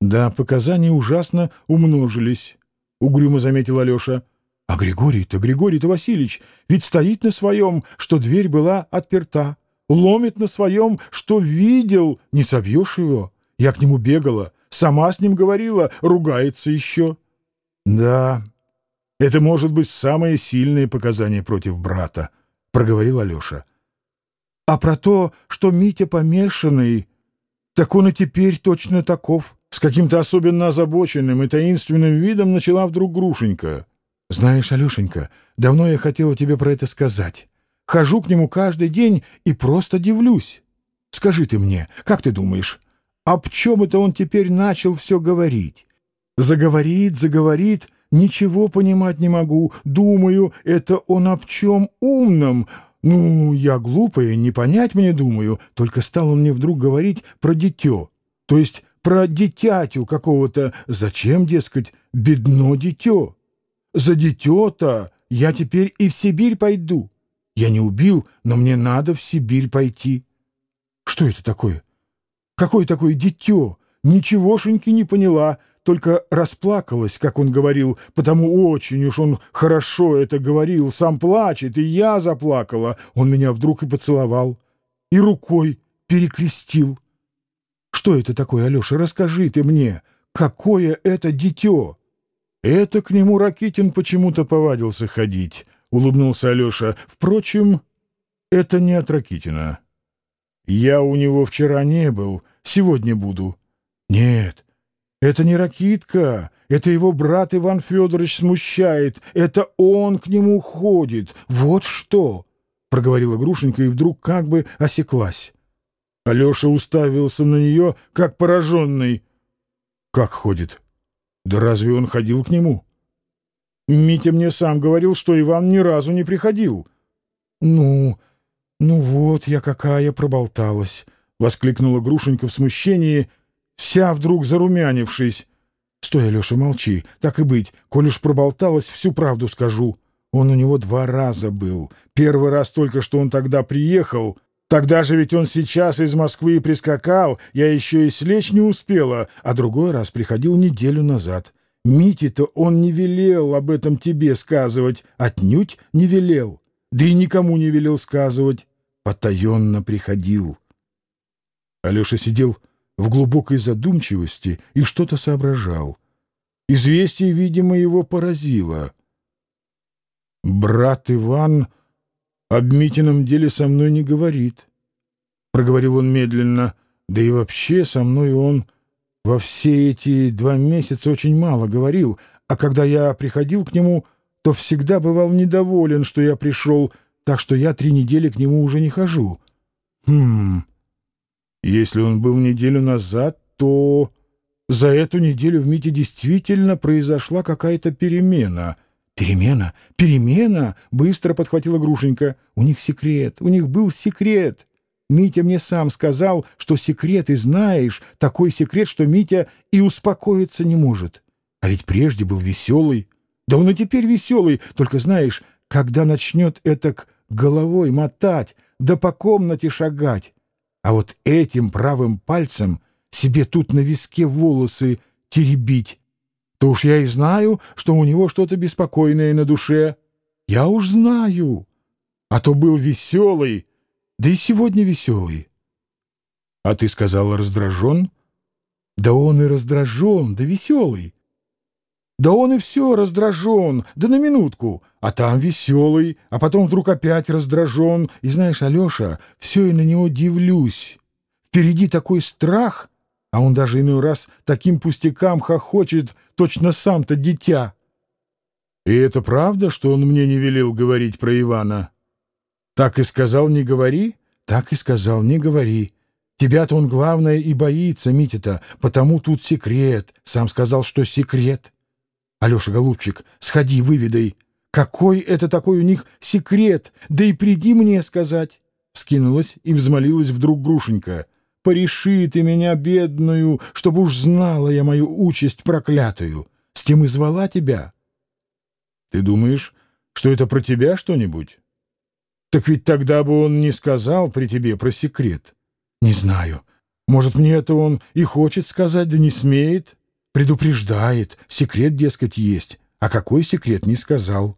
Да, показания ужасно умножились, — угрюмо заметил Алеша. А Григорий-то, Григорий-то Васильевич, ведь стоит на своем, что дверь была отперта, ломит на своем, что видел, не собьешь его. Я к нему бегала, сама с ним говорила, ругается еще. Да, это может быть самое сильное показание против брата, — проговорил Алеша. А про то, что Митя помешанный, так он и теперь точно таков. С каким-то особенно озабоченным и таинственным видом начала вдруг Грушенька. «Знаешь, Алешенька, давно я хотела тебе про это сказать. Хожу к нему каждый день и просто дивлюсь. Скажи ты мне, как ты думаешь, об чем это он теперь начал все говорить? Заговорит, заговорит, ничего понимать не могу. Думаю, это он об чем умном. Ну, я глупая, не понять мне, думаю. Только стал он мне вдруг говорить про дитё, то есть про дитятю какого-то. Зачем, дескать, бедно дитё? За дитё-то я теперь и в Сибирь пойду. Я не убил, но мне надо в Сибирь пойти. Что это такое? Какое такое дитё? Ничегошеньки не поняла, только расплакалась, как он говорил, потому очень уж он хорошо это говорил, сам плачет, и я заплакала. Он меня вдруг и поцеловал, и рукой перекрестил. Что это такое, Алеша, расскажи ты мне, какое это дитё? Это к нему Ракитин почему-то повадился ходить, — улыбнулся Алеша. Впрочем, это не от Ракитина. Я у него вчера не был, сегодня буду. Нет, это не Ракитка, это его брат Иван Федорович смущает, это он к нему ходит. Вот что! — проговорила Грушенька и вдруг как бы осеклась. Алеша уставился на нее, как пораженный. «Как ходит?» Да разве он ходил к нему? Митя мне сам говорил, что Иван ни разу не приходил. Ну, ну вот я какая проболталась, — воскликнула Грушенька в смущении, вся вдруг зарумянившись. Стой, Алеша, молчи, так и быть, коль уж проболталась, всю правду скажу. Он у него два раза был. Первый раз только что он тогда приехал, Тогда же ведь он сейчас из Москвы прискакал, я еще и слечь не успела, а другой раз приходил неделю назад. Мите-то он не велел об этом тебе сказывать, отнюдь не велел, да и никому не велел сказывать. Потаенно приходил. Алеша сидел в глубокой задумчивости и что-то соображал. Известие, видимо, его поразило. Брат Иван об Митином деле со мной не говорит. Проговорил он медленно. Да и вообще со мной он во все эти два месяца очень мало говорил, а когда я приходил к нему, то всегда бывал недоволен, что я пришел, так что я три недели к нему уже не хожу. Хм, если он был неделю назад, то за эту неделю в Мите действительно произошла какая-то перемена — «Перемена! Перемена!» — быстро подхватила Грушенька. «У них секрет! У них был секрет!» Митя мне сам сказал, что секрет, и знаешь, такой секрет, что Митя и успокоиться не может. А ведь прежде был веселый. Да он и теперь веселый, только знаешь, когда начнет это к головой мотать, да по комнате шагать. А вот этим правым пальцем себе тут на виске волосы теребить то уж я и знаю, что у него что-то беспокойное на душе. Я уж знаю. А то был веселый, да и сегодня веселый. А ты сказал раздражен? Да он и раздражен, да веселый. Да он и все раздражен, да на минутку, а там веселый, а потом вдруг опять раздражен. И знаешь, Алеша, все и на него дивлюсь. Впереди такой страх — а он даже иной раз таким пустякам хохочет, точно сам-то дитя. И это правда, что он мне не велел говорить про Ивана? Так и сказал, не говори? Так и сказал, не говори. Тебя-то он, главное, и боится, Митя-то, потому тут секрет. Сам сказал, что секрет. Алеша, голубчик, сходи, выведай. Какой это такой у них секрет? Да и приди мне сказать. Скинулась и взмолилась вдруг Грушенька — Пореши ты меня, бедную, чтобы уж знала я мою участь проклятую. С тем и звала тебя. Ты думаешь, что это про тебя что-нибудь? Так ведь тогда бы он не сказал при тебе про секрет. Не знаю. Может, мне это он и хочет сказать, да не смеет? Предупреждает, секрет, дескать, есть. А какой секрет, не сказал.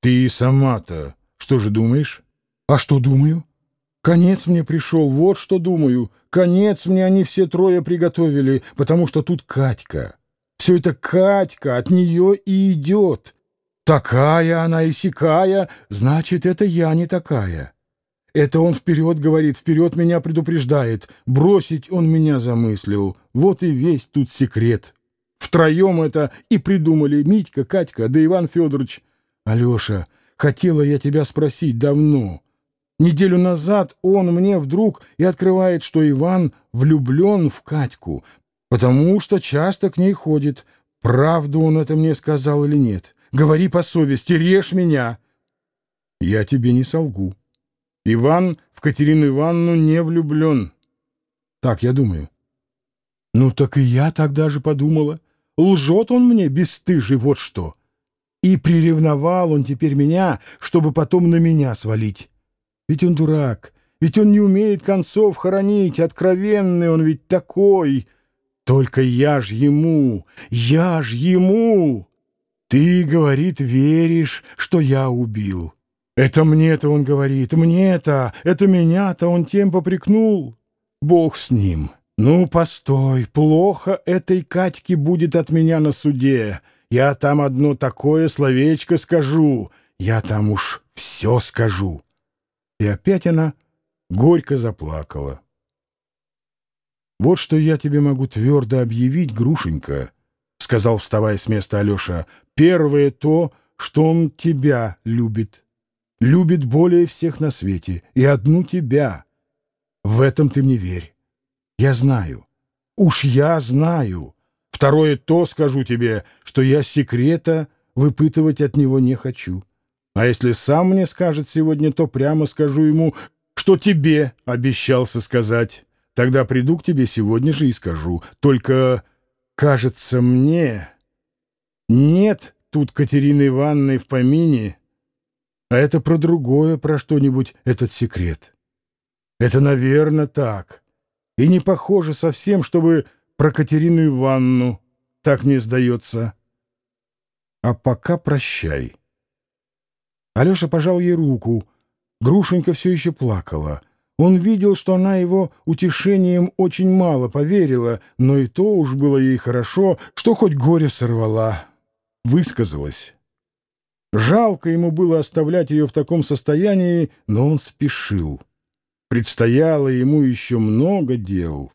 Ты сама-то что же думаешь? А что думаю? Конец мне пришел, вот что думаю. Конец мне они все трое приготовили, потому что тут Катька. Все это Катька, от нее и идет. Такая она и сякая, значит, это я не такая. Это он вперед говорит, вперед меня предупреждает. Бросить он меня замыслил. Вот и весь тут секрет. Втроем это и придумали Митька, Катька, да Иван Федорович. Алеша, хотела я тебя спросить давно. Неделю назад он мне вдруг и открывает, что Иван влюблен в Катьку, потому что часто к ней ходит. Правду он это мне сказал или нет? Говори по совести, режь меня. Я тебе не солгу. Иван в Катерину Ивановну не влюблен. Так я думаю. Ну так и я тогда же подумала. Лжет он мне, бесстыжий, вот что. И приревновал он теперь меня, чтобы потом на меня свалить. Ведь он дурак, ведь он не умеет концов хоронить, откровенный он ведь такой. Только я ж ему, я ж ему. Ты, говорит, веришь, что я убил. Это мне-то он говорит, мне-то, это меня-то он тем попрекнул. Бог с ним. Ну, постой, плохо этой Катьке будет от меня на суде. Я там одно такое словечко скажу, я там уж все скажу. И опять она горько заплакала. «Вот что я тебе могу твердо объявить, Грушенька», — сказал, вставая с места Алеша. «Первое то, что он тебя любит» любит более всех на свете, и одну тебя. В этом ты мне верь. Я знаю. Уж я знаю. Второе то скажу тебе, что я секрета выпытывать от него не хочу. А если сам мне скажет сегодня, то прямо скажу ему, что тебе обещался сказать. Тогда приду к тебе сегодня же и скажу. Только, кажется мне, нет тут Катерины Ивановны в помине, а это про другое, про что-нибудь этот секрет. Это, наверное, так. И не похоже совсем, чтобы про Катерину Ивановну, так мне сдается. А пока прощай. Алеша пожал ей руку. Грушенька все еще плакала. Он видел, что она его утешением очень мало поверила, но и то уж было ей хорошо, что хоть горе сорвала, высказалась. Жалко ему было оставлять ее в таком состоянии, но он спешил. Предстояло ему еще много дел.